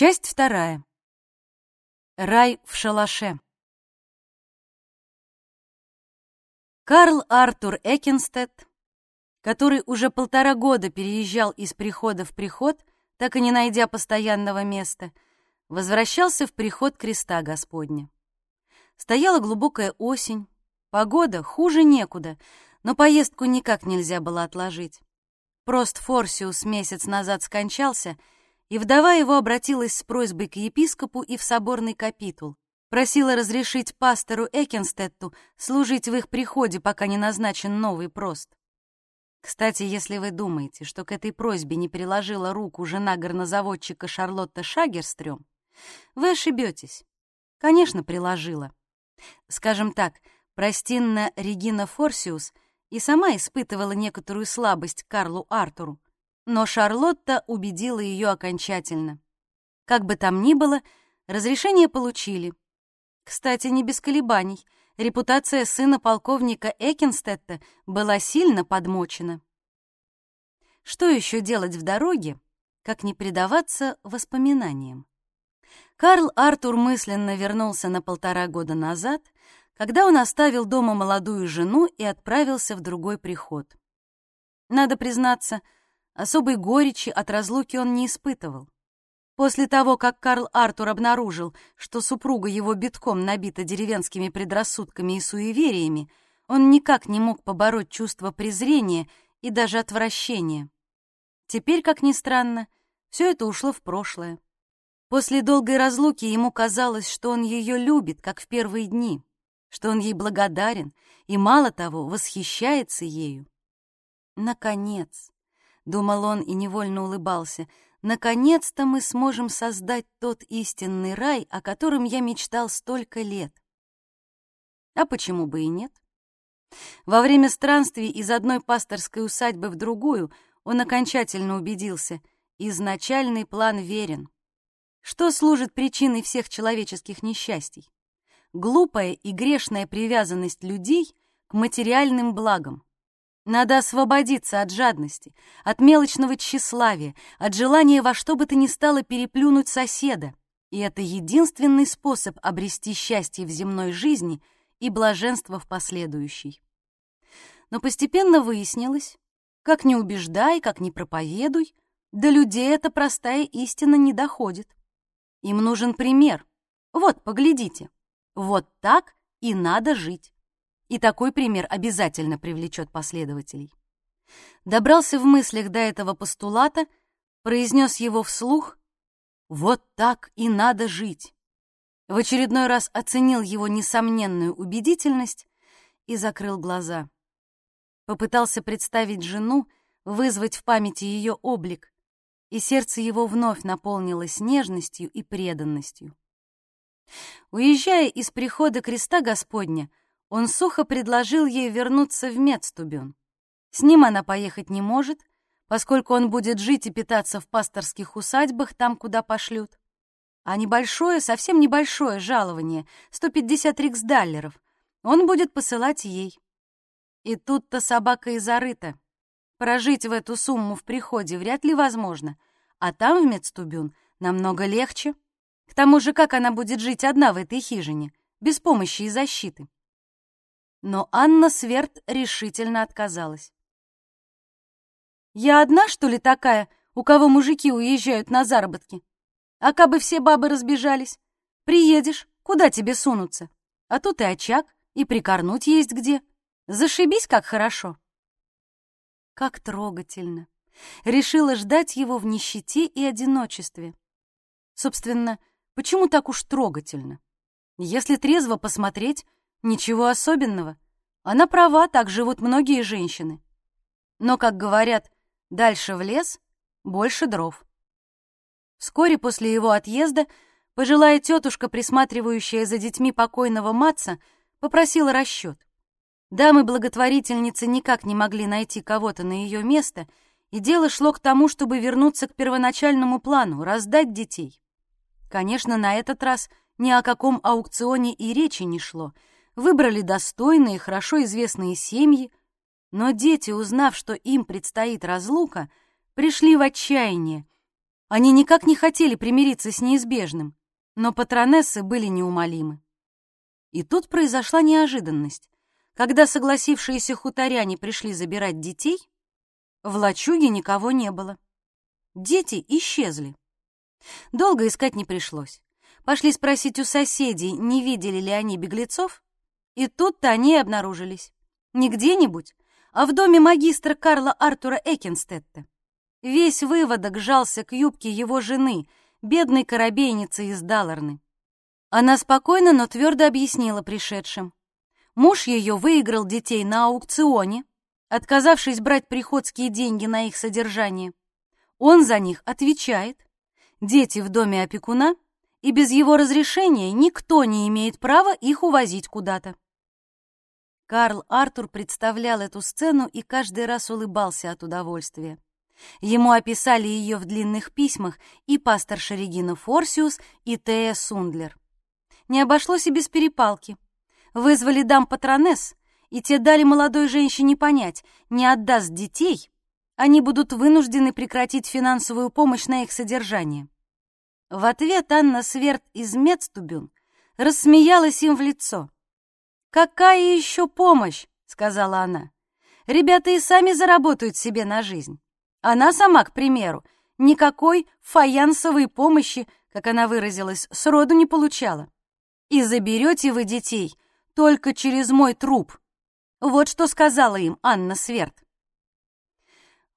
Часть вторая. Рай в шалаше. Карл Артур Экинстед, который уже полтора года переезжал из прихода в приход, так и не найдя постоянного места, возвращался в приход креста Господня. Стояла глубокая осень, погода хуже некуда, но поездку никак нельзя было отложить. Прост Форсиус месяц назад скончался — и вдова его обратилась с просьбой к епископу и в соборный капитул. Просила разрешить пастору Экенстетту служить в их приходе, пока не назначен новый прост. Кстати, если вы думаете, что к этой просьбе не приложила руку жена горнозаводчика Шарлотта Шагерстрём, вы ошибетесь. Конечно, приложила. Скажем так, простинна Регина Форсиус и сама испытывала некоторую слабость Карлу Артуру, но Шарлотта убедила ее окончательно. Как бы там ни было, разрешение получили. Кстати, не без колебаний. Репутация сына полковника Экинстетта была сильно подмочена. Что еще делать в дороге, как не предаваться воспоминаниям? Карл Артур мысленно вернулся на полтора года назад, когда он оставил дома молодую жену и отправился в другой приход. Надо признаться, Особой горечи от разлуки он не испытывал. После того, как Карл Артур обнаружил, что супруга его битком набита деревенскими предрассудками и суевериями, он никак не мог побороть чувство презрения и даже отвращения. Теперь, как ни странно, все это ушло в прошлое. После долгой разлуки ему казалось, что он ее любит, как в первые дни, что он ей благодарен и, мало того, восхищается ею. Наконец, думал он и невольно улыбался. Наконец-то мы сможем создать тот истинный рай, о котором я мечтал столько лет. А почему бы и нет? Во время странствий из одной пасторской усадьбы в другую он окончательно убедился, изначальный план верен. Что служит причиной всех человеческих несчастий? Глупая и грешная привязанность людей к материальным благам. Надо освободиться от жадности, от мелочного тщеславия, от желания во что бы то ни стало переплюнуть соседа. И это единственный способ обрести счастье в земной жизни и блаженство в последующей. Но постепенно выяснилось, как не убеждай, как не проповедуй, до людей эта простая истина не доходит. Им нужен пример. Вот, поглядите. Вот так и надо жить и такой пример обязательно привлечет последователей. Добрался в мыслях до этого постулата, произнес его вслух «Вот так и надо жить». В очередной раз оценил его несомненную убедительность и закрыл глаза. Попытался представить жену, вызвать в памяти ее облик, и сердце его вновь наполнилось нежностью и преданностью. Уезжая из прихода креста Господня, он сухо предложил ей вернуться в Мецтубюн. С ним она поехать не может, поскольку он будет жить и питаться в пасторских усадьбах там, куда пошлют. А небольшое, совсем небольшое жалование, 150 риксдаллеров, он будет посылать ей. И тут-то собака и зарыта. Прожить в эту сумму в приходе вряд ли возможно, а там, в Мецтубюн, намного легче. К тому же, как она будет жить одна в этой хижине, без помощи и защиты? Но Анна Сверд решительно отказалась. «Я одна, что ли, такая, у кого мужики уезжают на заработки? А кабы все бабы разбежались? Приедешь, куда тебе сунуться? А тут и очаг, и прикорнуть есть где. Зашибись, как хорошо!» Как трогательно. Решила ждать его в нищете и одиночестве. Собственно, почему так уж трогательно? Если трезво посмотреть, Ничего особенного. Она права, так живут многие женщины. Но, как говорят, дальше в лес, больше дров. Вскоре после его отъезда пожилая тетушка, присматривающая за детьми покойного Матца, попросила расчет. Дамы-благотворительницы никак не могли найти кого-то на ее место, и дело шло к тому, чтобы вернуться к первоначальному плану — раздать детей. Конечно, на этот раз ни о каком аукционе и речи не шло — выбрали достойные, хорошо известные семьи, но дети, узнав, что им предстоит разлука, пришли в отчаяние. Они никак не хотели примириться с неизбежным, но патронессы были неумолимы. И тут произошла неожиданность. Когда согласившиеся хуторяне пришли забирать детей, в лачуге никого не было. Дети исчезли. Долго искать не пришлось. Пошли спросить у соседей, не видели ли они беглецов, и тут-то они и обнаружились. Не где-нибудь, а в доме магистра Карла Артура Экинстетта. Весь выводок жался к юбке его жены, бедной корабейницы из Далларны. Она спокойно, но твердо объяснила пришедшим. Муж ее выиграл детей на аукционе, отказавшись брать приходские деньги на их содержание. Он за них отвечает. Дети в доме опекуна, и без его разрешения никто не имеет права их увозить куда-то. Карл Артур представлял эту сцену и каждый раз улыбался от удовольствия. Ему описали ее в длинных письмах и пастор Шерегина Форсиус, и Тея Сундлер. Не обошлось и без перепалки. Вызвали дам патронесс, и те дали молодой женщине понять, не отдаст детей, они будут вынуждены прекратить финансовую помощь на их содержание. В ответ Анна Сверд из Мецтубюн рассмеялась им в лицо. «Какая еще помощь?» — сказала она. «Ребята и сами заработают себе на жизнь. Она сама, к примеру, никакой фаянсовой помощи, как она выразилась, сроду не получала. И заберете вы детей только через мой труп. Вот что сказала им Анна Сверд».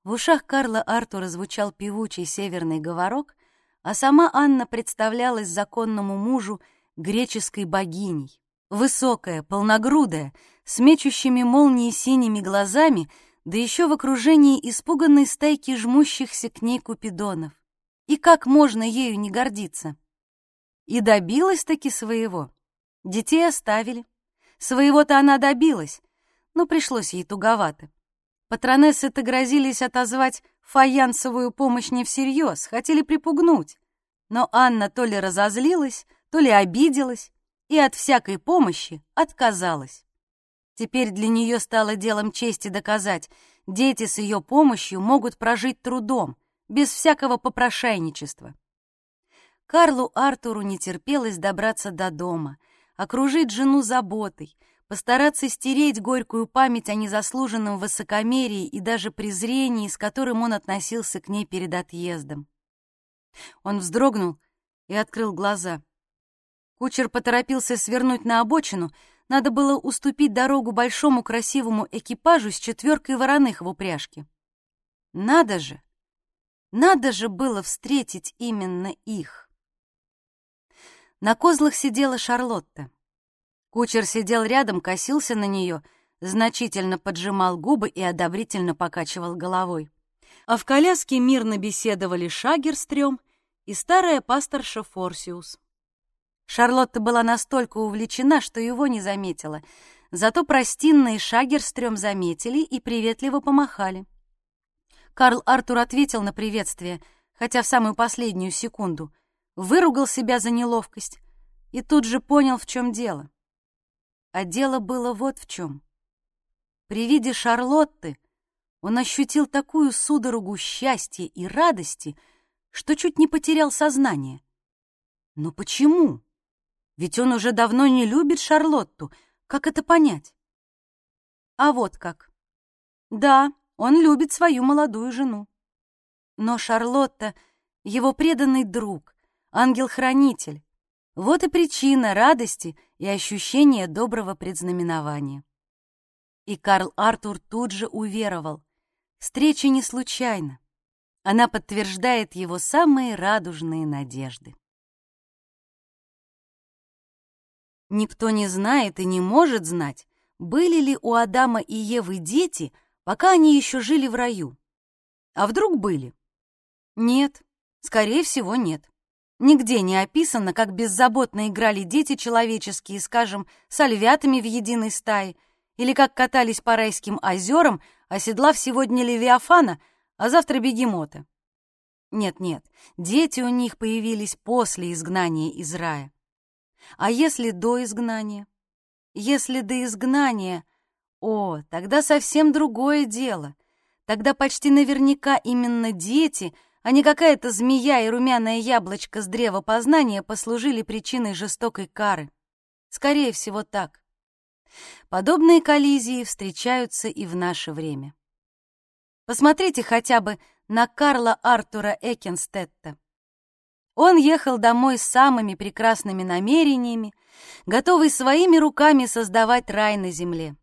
В ушах Карла Артура звучал певучий северный говорок, а сама Анна представлялась законному мужу греческой богиней. Высокая, полногрудая, с мечущими молнии синими глазами, да еще в окружении испуганной стайки жмущихся к ней купидонов. И как можно ею не гордиться? И добилась-таки своего. Детей оставили. Своего-то она добилась, но пришлось ей туговато. Патронессы-то грозились отозвать фаянсовую помощь не всерьез, хотели припугнуть. Но Анна то ли разозлилась, то ли обиделась, и от всякой помощи отказалась. Теперь для нее стало делом чести доказать, дети с ее помощью могут прожить трудом, без всякого попрошайничества. Карлу Артуру не терпелось добраться до дома, окружить жену заботой, постараться стереть горькую память о незаслуженном высокомерии и даже презрении, с которым он относился к ней перед отъездом. Он вздрогнул и открыл глаза — Кучер поторопился свернуть на обочину, надо было уступить дорогу большому красивому экипажу с четверкой вороных в упряжке. Надо же! Надо же было встретить именно их. На козлах сидела Шарлотта. Кучер сидел рядом, косился на нее, значительно поджимал губы и одобрительно покачивал головой. А в коляске мирно беседовали Шагерстрём и старая пасторша Форсиус. Шарлотта была настолько увлечена, что его не заметила. Зато простинные Шагерстрём заметили и приветливо помахали. Карл Артур ответил на приветствие, хотя в самую последнюю секунду, выругал себя за неловкость и тут же понял, в чем дело. А дело было вот в чем. При виде Шарлотты он ощутил такую судорогу счастья и радости, что чуть не потерял сознание. Но почему? Ведь он уже давно не любит Шарлотту. Как это понять? А вот как. Да, он любит свою молодую жену. Но Шарлотта — его преданный друг, ангел-хранитель. Вот и причина радости и ощущения доброго предзнаменования. И Карл Артур тут же уверовал. Встреча не случайна. Она подтверждает его самые радужные надежды. Никто не знает и не может знать, были ли у Адама и Евы дети, пока они еще жили в раю. А вдруг были? Нет, скорее всего, нет. Нигде не описано, как беззаботно играли дети человеческие, скажем, с ольвятами в единой стае, или как катались по райским озерам, оседлав сегодня Левиафана, а завтра бегемота. Нет-нет, дети у них появились после изгнания из рая. А если до изгнания? Если до изгнания, о, тогда совсем другое дело. Тогда почти наверняка именно дети, а не какая-то змея и румяное яблочко с древа познания послужили причиной жестокой кары. Скорее всего, так. Подобные коллизии встречаются и в наше время. Посмотрите хотя бы на Карла Артура Экенстетта. Он ехал домой с самыми прекрасными намерениями, готовый своими руками создавать рай на земле.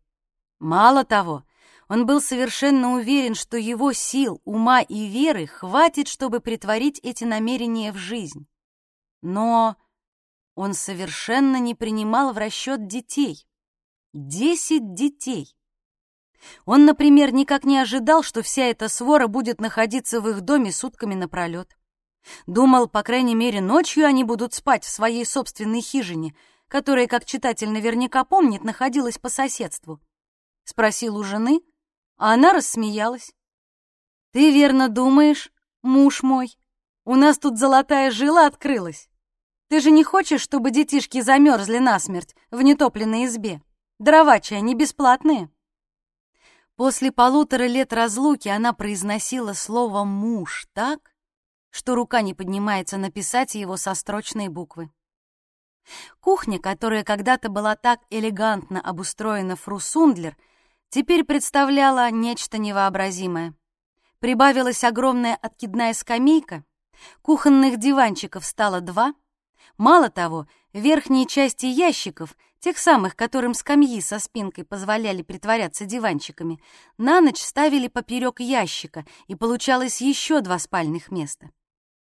Мало того, он был совершенно уверен, что его сил, ума и веры хватит, чтобы притворить эти намерения в жизнь. Но он совершенно не принимал в расчет детей. Десять детей. Он, например, никак не ожидал, что вся эта свора будет находиться в их доме сутками напролет. Думал, по крайней мере, ночью они будут спать в своей собственной хижине, которая, как читатель наверняка помнит, находилась по соседству. Спросил у жены, а она рассмеялась. «Ты верно думаешь, муж мой, у нас тут золотая жила открылась. Ты же не хочешь, чтобы детишки замерзли насмерть в нетопленной избе? Дрова они бесплатные». После полутора лет разлуки она произносила слово «муж» так, что рука не поднимается написать его со строчной буквы. Кухня, которая когда-то была так элегантно обустроена фру Сундлер, теперь представляла нечто невообразимое. Прибавилась огромная откидная скамейка, кухонных диванчиков стало два. Мало того, верхние части ящиков, тех самых, которым скамьи со спинкой позволяли притворяться диванчиками, на ночь ставили поперек ящика, и получалось еще два спальных места.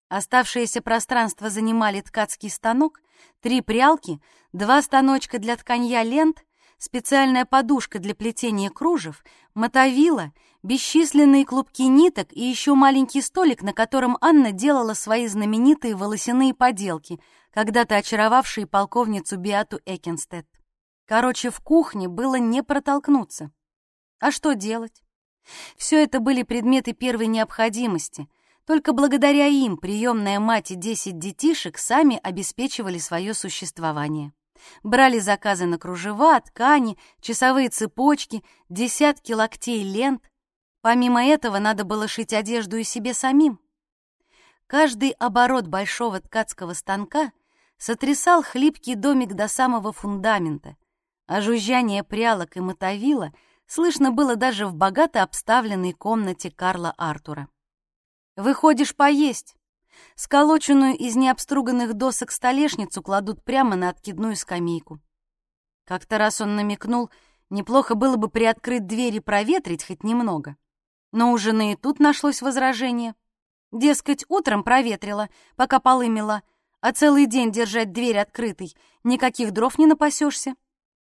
Оставшееся пространство занимали ткацкий станок, три прялки, два станочка для тканья лент, специальная подушка для плетения кружев, мотовила, бесчисленные клубки ниток и еще маленький столик, на котором Анна делала свои знаменитые волосяные поделки, когда-то очаровавшие полковницу Биату Экенстед. Короче, в кухне было не протолкнуться. А что делать? Все это были предметы первой необходимости — только благодаря им приемная мать и десять детишек сами обеспечивали свое существование. Брали заказы на кружева, ткани, часовые цепочки, десятки локтей лент. Помимо этого надо было шить одежду и себе самим. Каждый оборот большого ткацкого станка сотрясал хлипкий домик до самого фундамента, а жужжание прялок и мотовила слышно было даже в богато обставленной комнате Карла Артура. Выходишь поесть. Сколоченную из необструганных досок столешницу кладут прямо на откидную скамейку. Как-то раз он намекнул, неплохо было бы приоткрыть дверь и проветрить хоть немного. Но у жены и тут нашлось возражение. Дескать, утром проветрила, пока полы мела, а целый день держать дверь открытой, никаких дров не напасешься.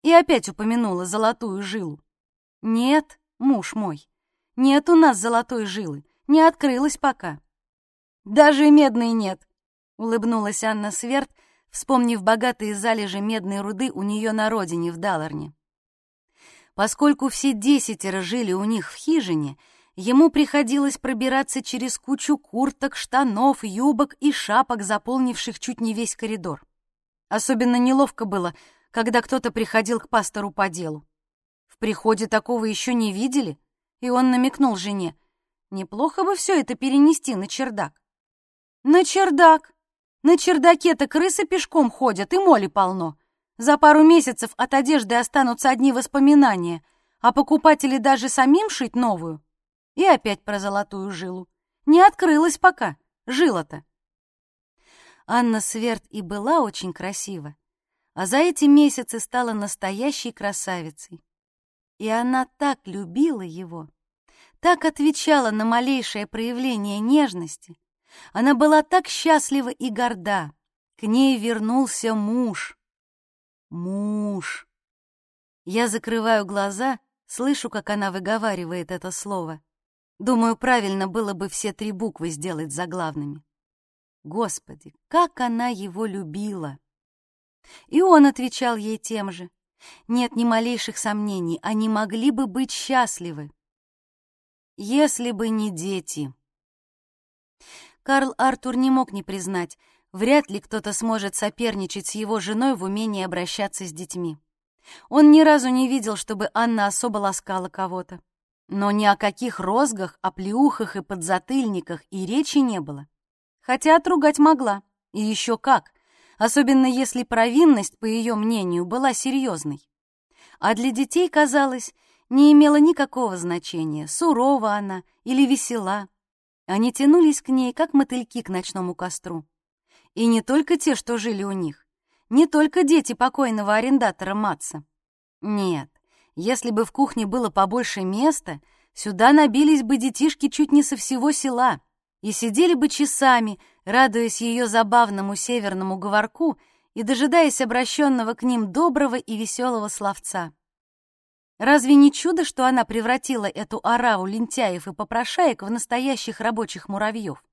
И опять упомянула золотую жилу. Нет, муж мой, нет у нас золотой жилы не открылась пока. Даже медной нет, улыбнулась Анна Сверд, вспомнив богатые залежи медной руды у нее на родине в Даларне. Поскольку все десятеро жили у них в хижине, ему приходилось пробираться через кучу курток, штанов, юбок и шапок, заполнивших чуть не весь коридор. Особенно неловко было, когда кто-то приходил к пастору по делу. В приходе такого еще не видели, и он намекнул жене, Неплохо бы все это перенести на чердак. На чердак! На чердаке-то крысы пешком ходят и моли полно. За пару месяцев от одежды останутся одни воспоминания, а покупатели даже самим шить новую. И опять про золотую жилу. Не открылась пока, жила-то. Анна Сверд и была очень красива, а за эти месяцы стала настоящей красавицей. И она так любила его так отвечала на малейшее проявление нежности. Она была так счастлива и горда. К ней вернулся муж. Муж. Я закрываю глаза, слышу, как она выговаривает это слово. Думаю, правильно было бы все три буквы сделать заглавными. Господи, как она его любила! И он отвечал ей тем же. Нет ни малейших сомнений, они могли бы быть счастливы. Если бы не дети. Карл Артур не мог не признать, вряд ли кто-то сможет соперничать с его женой в умении обращаться с детьми. Он ни разу не видел, чтобы Анна особо ласкала кого-то. Но ни о каких розгах, оплеухах и подзатыльниках и речи не было. Хотя отругать могла, и еще как, особенно если провинность, по ее мнению, была серьезной. А для детей, казалось, не имело никакого значения, сурова она или весела. Они тянулись к ней, как мотыльки к ночному костру. И не только те, что жили у них, не только дети покойного арендатора Матца. Нет, если бы в кухне было побольше места, сюда набились бы детишки чуть не со всего села и сидели бы часами, радуясь ее забавному северному говорку и дожидаясь обращенного к ним доброго и веселого словца. Разве не чудо, что она превратила эту ораву лентяев и попрошаек в настоящих рабочих муравьев?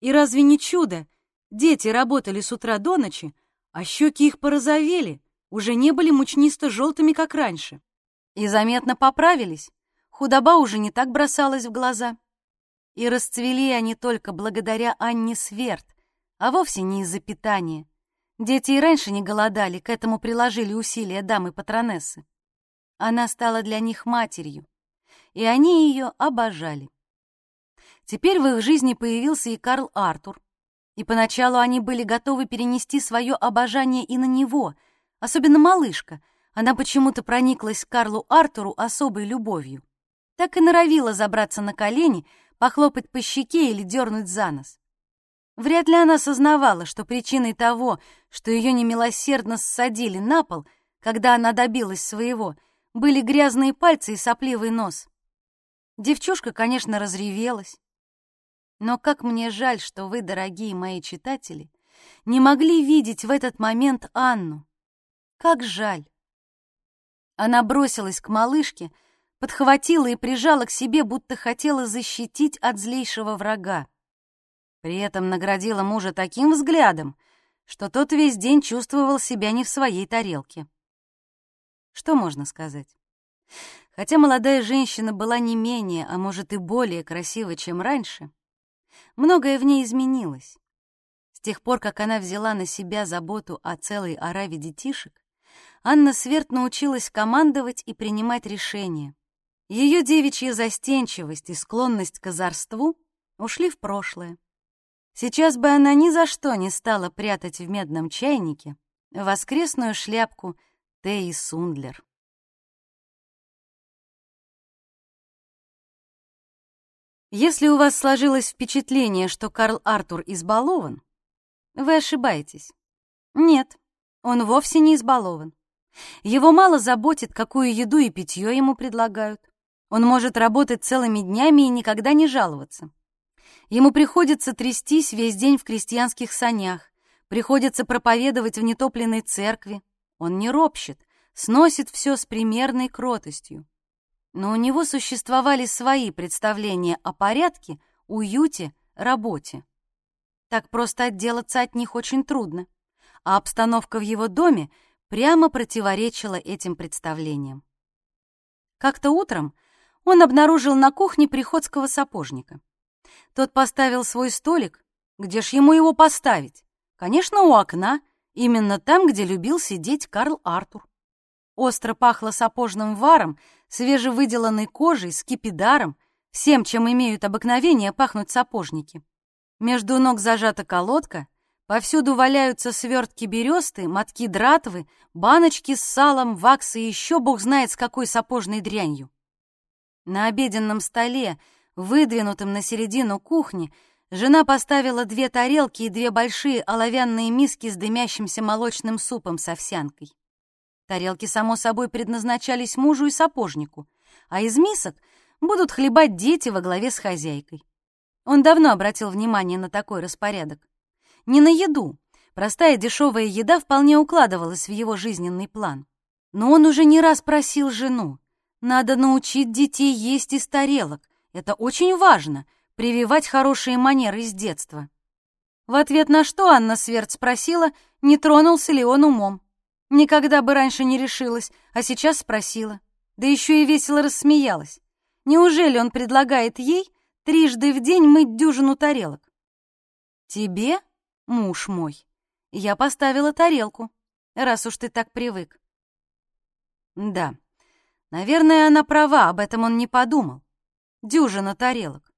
И разве не чудо? Дети работали с утра до ночи, а щеки их порозовели, уже не были мучнисто-желтыми, как раньше. И заметно поправились, худоба уже не так бросалась в глаза. И расцвели они только благодаря Анне Сверд, а вовсе не из-за питания. Дети и раньше не голодали, к этому приложили усилия дамы-патронессы. Она стала для них матерью, и они ее обожали. Теперь в их жизни появился и Карл Артур, и поначалу они были готовы перенести свое обожание и на него, особенно малышка. Она почему-то прониклась Карлу Артуру особой любовью. Так и норовила забраться на колени, похлопать по щеке или дернуть за нос. Вряд ли она сознавала, что причиной того, что ее немилосердно ссадили на пол, когда она добилась своего — были грязные пальцы и сопливый нос. Девчушка, конечно, разревелась. Но как мне жаль, что вы, дорогие мои читатели, не могли видеть в этот момент Анну. Как жаль. Она бросилась к малышке, подхватила и прижала к себе, будто хотела защитить от злейшего врага. При этом наградила мужа таким взглядом, что тот весь день чувствовал себя не в своей тарелке. Что можно сказать? Хотя молодая женщина была не менее, а может и более красива, чем раньше, многое в ней изменилось. С тех пор, как она взяла на себя заботу о целой ораве детишек, Анна Сверд научилась командовать и принимать решения. Ее девичья застенчивость и склонность к озорству ушли в прошлое. Сейчас бы она ни за что не стала прятать в медном чайнике воскресную шляпку — Теи Сундлер. Если у вас сложилось впечатление, что Карл Артур избалован, вы ошибаетесь. Нет, он вовсе не избалован. Его мало заботит, какую еду и питье ему предлагают. Он может работать целыми днями и никогда не жаловаться. Ему приходится трястись весь день в крестьянских санях, приходится проповедовать в нетопленной церкви, он не ропщет, сносит все с примерной кротостью. Но у него существовали свои представления о порядке, уюте, работе. Так просто отделаться от них очень трудно, а обстановка в его доме прямо противоречила этим представлениям. Как-то утром он обнаружил на кухне приходского сапожника. Тот поставил свой столик, где ж ему его поставить? Конечно, у окна, Именно там, где любил сидеть Карл Артур. Остро пахло сапожным варом, свежевыделанной кожей, скипидаром, всем, чем имеют обыкновение пахнуть сапожники. Между ног зажата колодка, повсюду валяются свертки бересты, мотки дратвы, баночки с салом, вакс и еще бог знает с какой сапожной дрянью. На обеденном столе, выдвинутом на середину кухни, Жена поставила две тарелки и две большие оловянные миски с дымящимся молочным супом с овсянкой. Тарелки, само собой, предназначались мужу и сапожнику, а из мисок будут хлебать дети во главе с хозяйкой. Он давно обратил внимание на такой распорядок. Не на еду. Простая дешевая еда вполне укладывалась в его жизненный план. Но он уже не раз просил жену. Надо научить детей есть из тарелок. Это очень важно — прививать хорошие манеры с детства. В ответ на что Анна Сверд спросила, не тронулся ли он умом. Никогда бы раньше не решилась, а сейчас спросила. Да еще и весело рассмеялась. Неужели он предлагает ей трижды в день мыть дюжину тарелок? Тебе, муж мой, я поставила тарелку, раз уж ты так привык. Да, Наверное, она права, об этом он не подумал. Дюжина тарелок.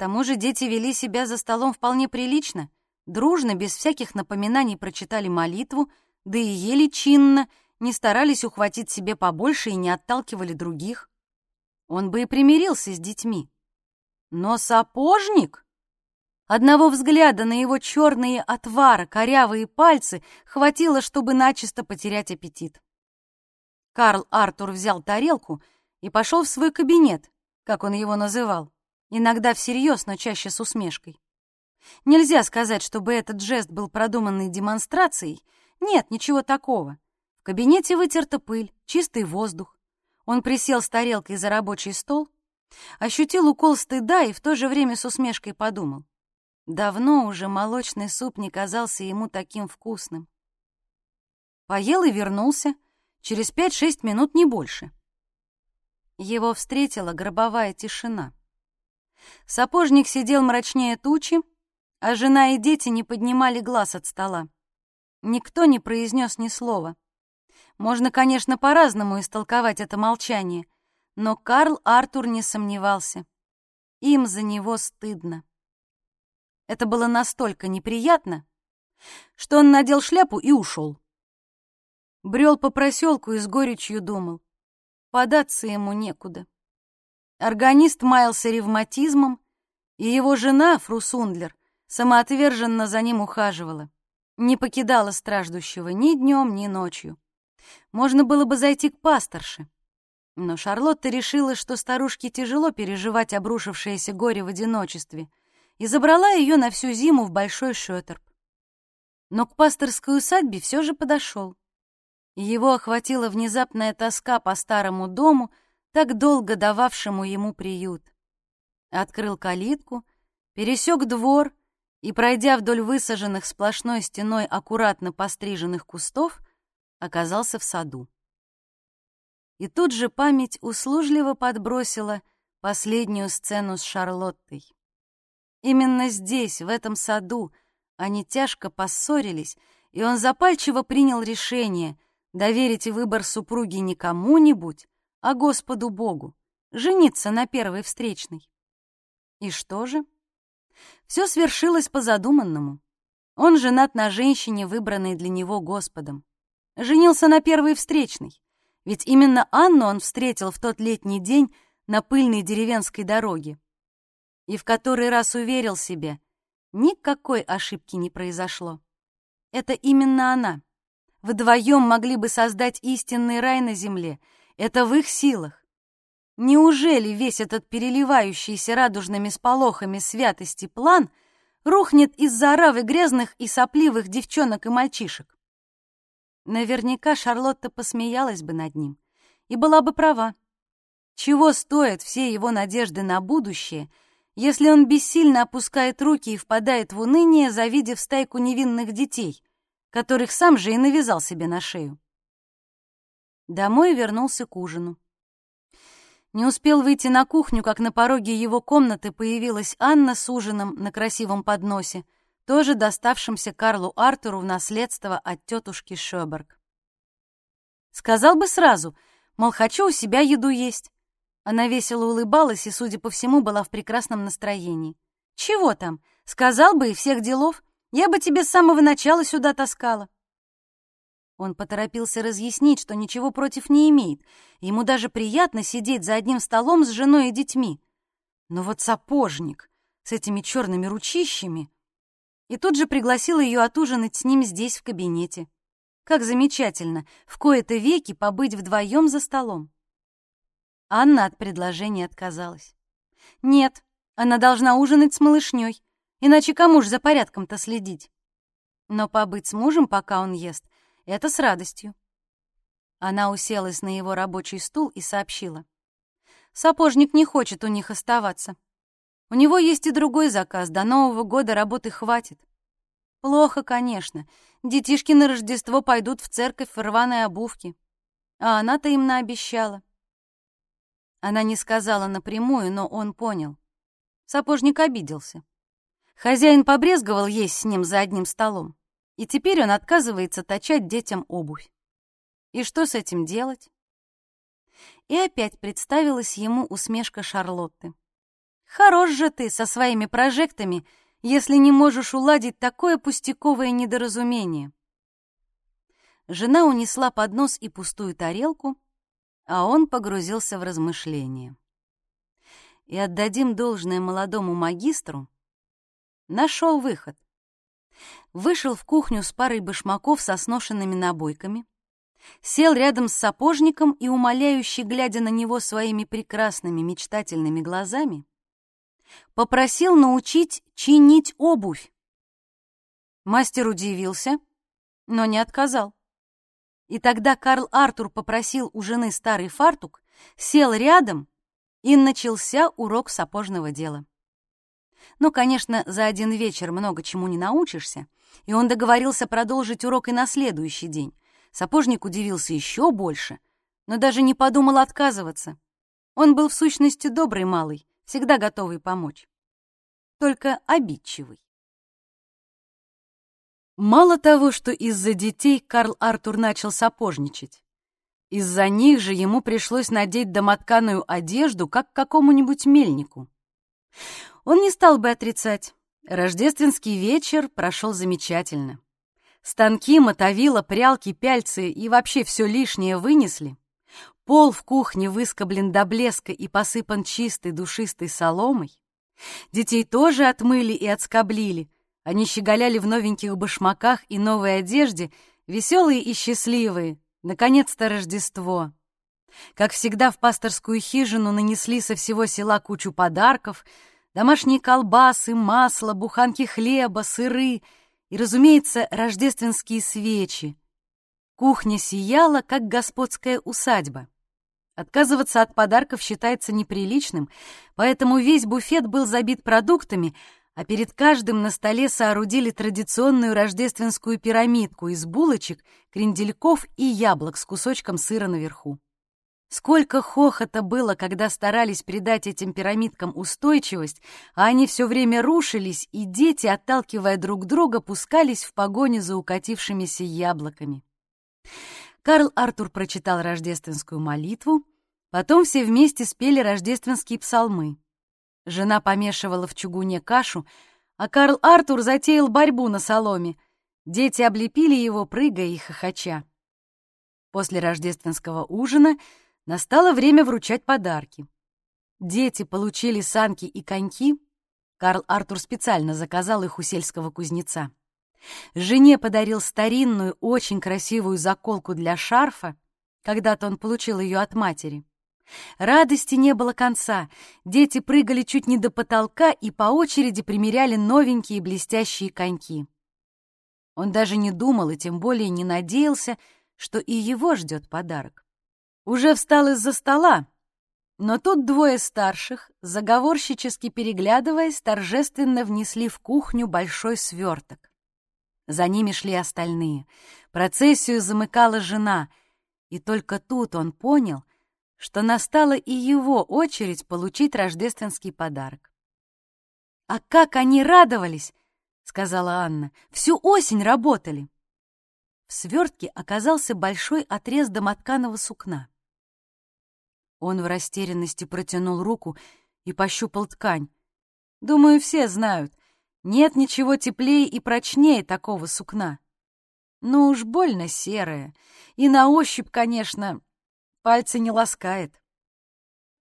Тому же дети вели себя за столом вполне прилично, дружно, без всяких напоминаний прочитали молитву, да и ели чинно, не старались ухватить себе побольше и не отталкивали других. Он бы и примирился с детьми. Но сапожник? Одного взгляда на его черные отвара, корявые пальцы хватило, чтобы начисто потерять аппетит. Карл Артур взял тарелку и пошел в свой кабинет, как он его называл, иногда всерьез, но чаще с усмешкой. Нельзя сказать, чтобы этот жест был продуманной демонстрацией. Нет, ничего такого. В кабинете вытерта пыль, чистый воздух. Он присел с тарелкой за рабочий стол, ощутил укол стыда и в то же время с усмешкой подумал. Давно уже молочный суп не казался ему таким вкусным. Поел и вернулся, через пять-шесть минут не больше. Его встретила гробовая тишина. Сапожник сидел мрачнее тучи, а жена и дети не поднимали глаз от стола. Никто не произнес ни слова. Можно, конечно, по-разному истолковать это молчание, но Карл Артур не сомневался. Им за него стыдно. Это было настолько неприятно, что он надел шляпу и ушел. Брел по проселку и с горечью думал. Податься ему некуда. Органист маялся ревматизмом, и его жена, Фру Сундлер, самоотверженно за ним ухаживала, не покидала страждущего ни днем, ни ночью. Можно было бы зайти к пасторше, но Шарлотта решила, что старушке тяжело переживать обрушившееся горе в одиночестве, и забрала ее на всю зиму в Большой Шётерп. Но к пасторской усадьбе все же подошел. Его охватила внезапная тоска по старому дому, так долго дававшему ему приют. Открыл калитку, пересек двор и, пройдя вдоль высаженных сплошной стеной аккуратно постриженных кустов, оказался в саду. И тут же память услужливо подбросила последнюю сцену с Шарлоттой. Именно здесь, в этом саду, они тяжко поссорились, и он запальчиво принял решение доверить выбор супруги не кому-нибудь, а Господу Богу, жениться на первой встречной. И что же? Все свершилось по задуманному. Он женат на женщине, выбранной для него Господом. Женился на первой встречной, ведь именно Анну он встретил в тот летний день на пыльной деревенской дороге. И в который раз уверил себе, никакой ошибки не произошло. Это именно она. Вдвоем могли бы создать истинный рай на земле. Это в их силах. Неужели весь этот переливающийся радужными сполохами святости план рухнет из-за оравы грязных и сопливых девчонок и мальчишек? Наверняка Шарлотта посмеялась бы над ним и была бы права. Чего стоят все его надежды на будущее, если он бессильно опускает руки и впадает в уныние, завидев стайку невинных детей, которых сам же и навязал себе на шею? Домой вернулся к ужину. Не успел выйти на кухню, как на пороге его комнаты появилась Анна с ужином на красивом подносе, тоже доставшимся Карлу Артуру в наследство от тетушки Шёберг. Сказал бы сразу, мол, хочу у себя еду есть. Она весело улыбалась и, судя по всему, была в прекрасном настроении. Чего там? Сказал бы и всех делов. Я бы тебе с самого начала сюда таскала. Он поторопился разъяснить, что ничего против не имеет. Ему даже приятно сидеть за одним столом с женой и детьми. Но вот сапожник с этими черными ручищами... И тут же пригласил ее отужинать с ним здесь, в кабинете. Как замечательно в кои-то веки побыть вдвоем за столом. Анна от предложения отказалась. Нет, она должна ужинать с малышней, иначе кому ж за порядком-то следить? Но побыть с мужем, пока он ест, это с радостью. Она уселась на его рабочий стул и сообщила. Сапожник не хочет у них оставаться. У него есть и другой заказ, до Нового года работы хватит. Плохо, конечно. Детишки на Рождество пойдут в церковь в рваной обувке. А она-то им наобещала. Она не сказала напрямую, но он понял. Сапожник обиделся. Хозяин побрезговал есть с ним за одним столом и теперь он отказывается точать детям обувь. И что с этим делать? И опять представилась ему усмешка Шарлотты. «Хорош же ты со своими прожектами, если не можешь уладить такое пустяковое недоразумение». Жена унесла поднос и пустую тарелку, а он погрузился в размышления. И отдадим должное молодому магистру, нашел выход. Вышел в кухню с парой башмаков со сношенными набойками, сел рядом с сапожником и, умоляюще глядя на него своими прекрасными мечтательными глазами, попросил научить чинить обувь. Мастер удивился, но не отказал. И тогда Карл Артур попросил у жены старый фартук, сел рядом, и начался урок сапожного дела. Ну, конечно, за один вечер много чему не научишься, и он договорился продолжить урок и на следующий день. Сапожник удивился еще больше, но даже не подумал отказываться. Он был в сущности добрый малый, всегда готовый помочь. Только обидчивый. Мало того, что из-за детей Карл Артур начал сапожничать, из-за них же ему пришлось надеть домотканую одежду, как какому-нибудь мельнику. Он не стал бы отрицать. Рождественский вечер прошел замечательно. Станки, мотовила, прялки, пяльцы и вообще все лишнее вынесли. Пол в кухне выскоблен до блеска и посыпан чистой душистой соломой. Детей тоже отмыли и отскоблили. Они щеголяли в новеньких башмаках и новой одежде, веселые и счастливые. Наконец-то Рождество. Как всегда, в пасторскую хижину нанесли со всего села кучу подарков, домашние колбасы, масло, буханки хлеба, сыры — и, разумеется, рождественские свечи. Кухня сияла, как господская усадьба. Отказываться от подарков считается неприличным, поэтому весь буфет был забит продуктами, а перед каждым на столе соорудили традиционную рождественскую пирамидку из булочек, крендельков и яблок с кусочком сыра наверху. Сколько хохота было, когда старались придать этим пирамидкам устойчивость, а они все время рушились, и дети, отталкивая друг друга, пускались в погоню за укатившимися яблоками. Карл Артур прочитал рождественскую молитву, потом все вместе спели рождественские псалмы. Жена помешивала в чугуне кашу, а Карл Артур затеял борьбу на соломе. Дети облепили его, прыгая и хохоча. После рождественского ужина — Настало время вручать подарки. Дети получили санки и коньки. Карл Артур специально заказал их у сельского кузнеца. Жене подарил старинную, очень красивую заколку для шарфа. Когда-то он получил ее от матери. Радости не было конца. Дети прыгали чуть не до потолка и по очереди примеряли новенькие блестящие коньки. Он даже не думал и тем более не надеялся, что и его ждет подарок уже встал из-за стола, но тут двое старших, заговорщически переглядываясь, торжественно внесли в кухню большой сверток. За ними шли остальные. Процессию замыкала жена, и только тут он понял, что настала и его очередь получить рождественский подарок. «А как они радовались!» — сказала Анна. «Всю осень работали!» В свертке оказался большой отрез домотканого сукна. Он в растерянности протянул руку и пощупал ткань. Думаю, все знают, нет ничего теплее и прочнее такого сукна. Ну уж больно серое, и на ощупь, конечно, пальцы не ласкает.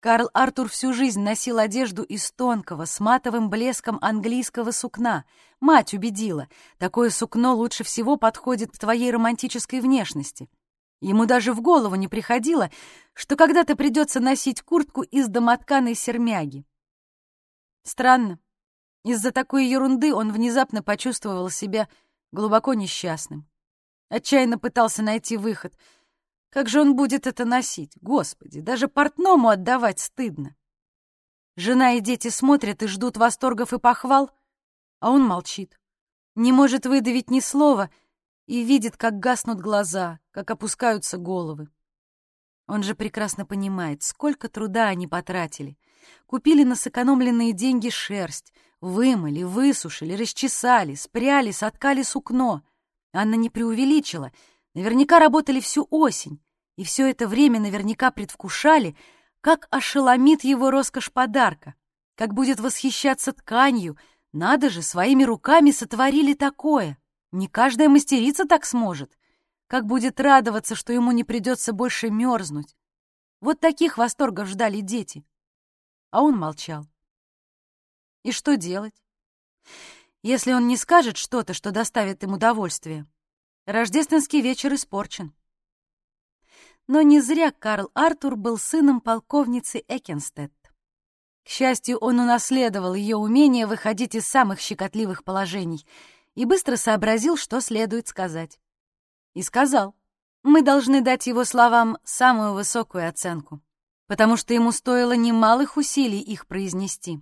Карл Артур всю жизнь носил одежду из тонкого, с матовым блеском английского сукна. Мать убедила, такое сукно лучше всего подходит к твоей романтической внешности. Ему даже в голову не приходило, что когда-то придется носить куртку из домотканой сермяги. Странно. Из-за такой ерунды он внезапно почувствовал себя глубоко несчастным. Отчаянно пытался найти выход. Как же он будет это носить? Господи, даже портному отдавать стыдно. Жена и дети смотрят и ждут восторгов и похвал, а он молчит. Не может выдавить ни слова — и видит, как гаснут глаза, как опускаются головы. Он же прекрасно понимает, сколько труда они потратили. Купили на сэкономленные деньги шерсть, вымыли, высушили, расчесали, спряли, соткали сукно. Анна не преувеличила. Наверняка работали всю осень. и все это время наверняка предвкушали, как ошеломит его роскошь подарка, как будет восхищаться тканью. Надо же, своими руками сотворили такое. Не каждая мастерица так сможет. Как будет радоваться, что ему не придется больше мерзнуть. Вот таких восторгов ждали дети. А он молчал. И что делать? Если он не скажет что-то, что доставит им удовольствие, рождественский вечер испорчен. Но не зря Карл Артур был сыном полковницы Экенстедт. К счастью, он унаследовал ее умение выходить из самых щекотливых положений и быстро сообразил, что следует сказать. И сказал, мы должны дать его словам самую высокую оценку, потому что ему стоило немалых усилий их произнести.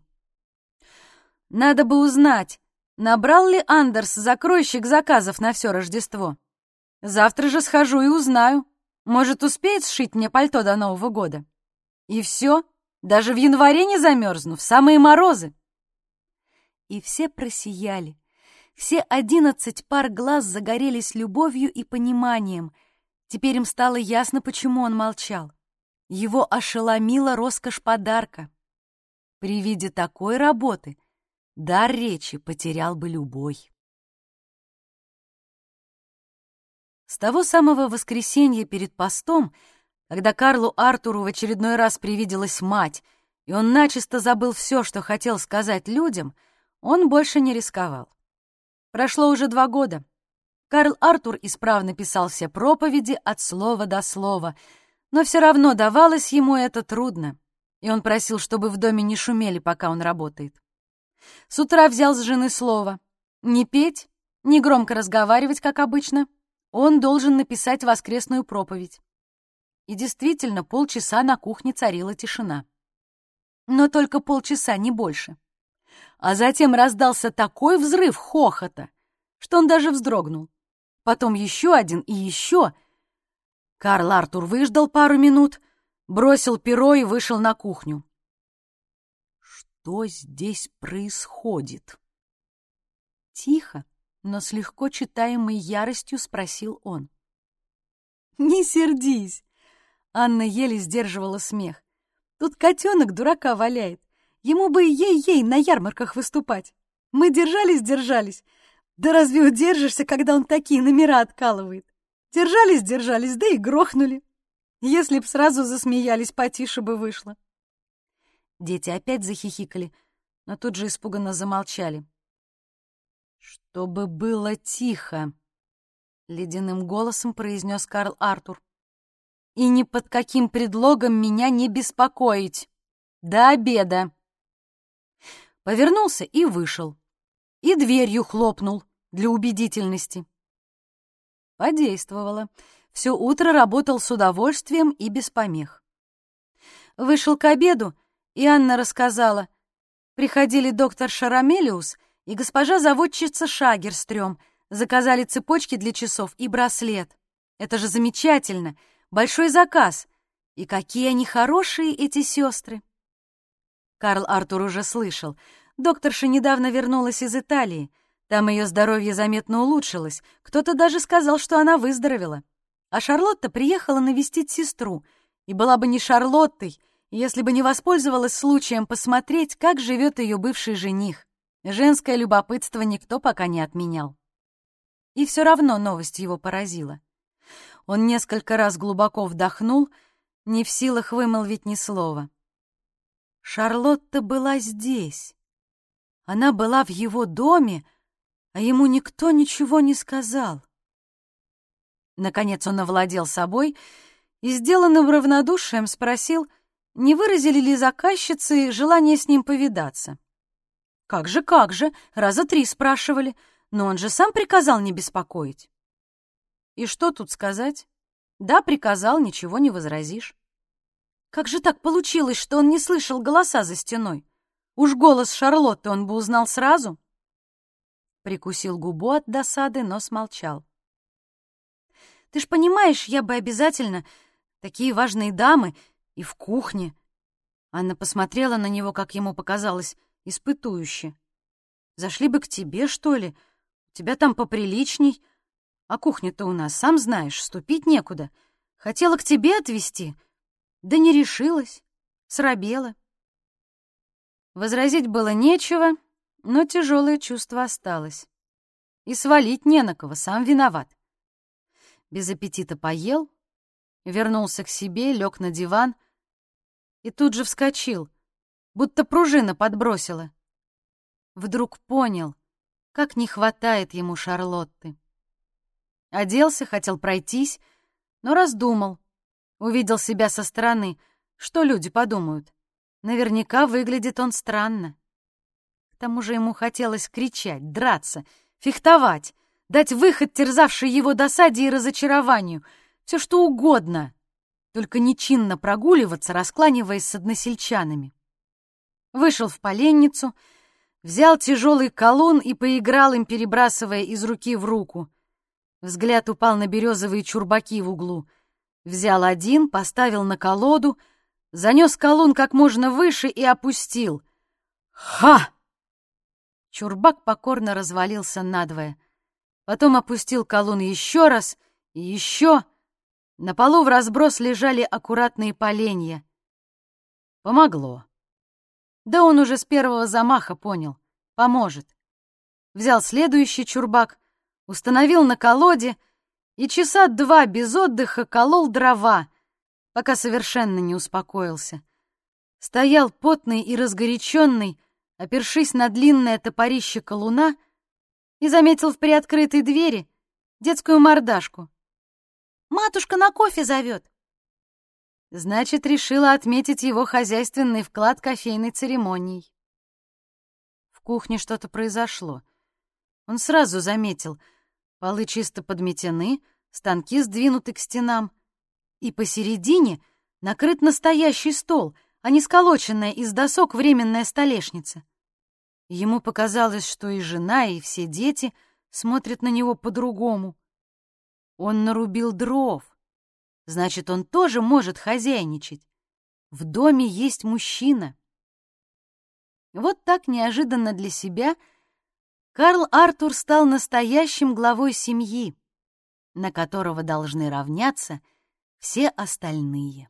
Надо бы узнать, набрал ли Андерс закройщик заказов на все Рождество. Завтра же схожу и узнаю, может, успеет сшить мне пальто до Нового года? И все, даже в январе не замерзну, в самые морозы. И все просияли. Все одиннадцать пар глаз загорелись любовью и пониманием. Теперь им стало ясно, почему он молчал. Его ошеломила роскошь подарка. При виде такой работы дар речи потерял бы любой. С того самого воскресенья перед постом, когда Карлу Артуру в очередной раз привиделась мать, и он начисто забыл все, что хотел сказать людям, он больше не рисковал. Прошло уже два года. Карл Артур исправно писал все проповеди от слова до слова, но все равно давалось ему это трудно, и он просил, чтобы в доме не шумели, пока он работает. С утра взял с жены слово «не петь, не громко разговаривать, как обычно», он должен написать воскресную проповедь. И действительно, полчаса на кухне царила тишина. Но только полчаса, не больше. А затем раздался такой взрыв хохота, что он даже вздрогнул. Потом еще один и еще. Карл Артур выждал пару минут, бросил перо и вышел на кухню. Что здесь происходит? Тихо, но с легко читаемой яростью спросил он. «Не сердись!» Анна еле сдерживала смех. «Тут котенок дурака валяет. Ему бы ей-ей на ярмарках выступать. Мы держались-держались. Да разве удержишься, когда он такие номера откалывает? Держались-держались, да и грохнули. Если б сразу засмеялись, потише бы вышло». Дети опять захихикали, но тут же испуганно замолчали. «Чтобы было тихо», — ледяным голосом произнес Карл Артур. «И ни под каким предлогом меня не беспокоить. До обеда». Повернулся и вышел. И дверью хлопнул для убедительности. Подействовало. Все утро работал с удовольствием и без помех. Вышел к обеду, и Анна рассказала. Приходили доктор Шарамелиус и госпожа заводчица Шагерстрём заказали цепочки для часов и браслет. Это же замечательно! Большой заказ! И какие они хорошие, эти сестры! Карл Артур уже слышал. Докторша недавно вернулась из Италии. Там ее здоровье заметно улучшилось. Кто-то даже сказал, что она выздоровела. А Шарлотта приехала навестить сестру. И была бы не Шарлоттой, если бы не воспользовалась случаем посмотреть, как живет ее бывший жених. Женское любопытство никто пока не отменял. И все равно новость его поразила. Он несколько раз глубоко вдохнул, не в силах вымолвить ни слова. Шарлотта была здесь. Она была в его доме, а ему никто ничего не сказал. Наконец он овладел собой и, сделанным равнодушием, спросил, не выразили ли заказчицы желание с ним повидаться. Как же, как же, раза три спрашивали, но он же сам приказал не беспокоить. И что тут сказать? Да, приказал, ничего не возразишь. Как же так получилось, что он не слышал голоса за стеной? Уж голос Шарлотты он бы узнал сразу. Прикусил губу от досады, но смолчал. Ты ж понимаешь, я бы обязательно... Такие важные дамы и в кухне. Анна посмотрела на него, как ему показалось, испытующе. Зашли бы к тебе, что ли? У тебя там поприличней. А кухня-то у нас, сам знаешь, ступить некуда. Хотела к тебе отвезти, да не решилась, срабела. Возразить было нечего, но тяжелое чувство осталось. И свалить не на кого, сам виноват. Без аппетита поел, вернулся к себе, лег на диван и тут же вскочил, будто пружина подбросила. Вдруг понял, как не хватает ему Шарлотты. Оделся, хотел пройтись, но раздумал. Увидел себя со стороны. Что люди подумают? Наверняка выглядит он странно. К тому же ему хотелось кричать, драться, фехтовать, дать выход терзавшей его досаде и разочарованию, все что угодно, только нечинно прогуливаться, раскланиваясь с односельчанами. Вышел в поленницу, взял тяжелый колун и поиграл им, перебрасывая из руки в руку. Взгляд упал на березовые чурбаки в углу. Взял один, поставил на колоду, занес колун как можно выше и опустил. «Ха!» Чурбак покорно развалился надвое. Потом опустил колун еще раз и еще. На полу в разброс лежали аккуратные поленья. Помогло. Да он уже с первого замаха понял. Поможет. Взял следующий чурбак, установил на колоде и часа два без отдыха колол дрова, пока совершенно не успокоился. Стоял потный и разгоряченный, опершись на длинное топорище колуна, и заметил в приоткрытой двери детскую мордашку. «Матушка на кофе зовет!» Значит, решила отметить его хозяйственный вклад кофейной церемонией. В кухне что-то произошло. Он сразу заметил — Полы чисто подметены, станки сдвинуты к стенам. И посередине накрыт настоящий стол, а не сколоченная из досок временная столешница. Ему показалось, что и жена, и все дети смотрят на него по-другому. Он нарубил дров. Значит, он тоже может хозяйничать. В доме есть мужчина. Вот так неожиданно для себя — Карл Артур стал настоящим главой семьи, на которого должны равняться все остальные.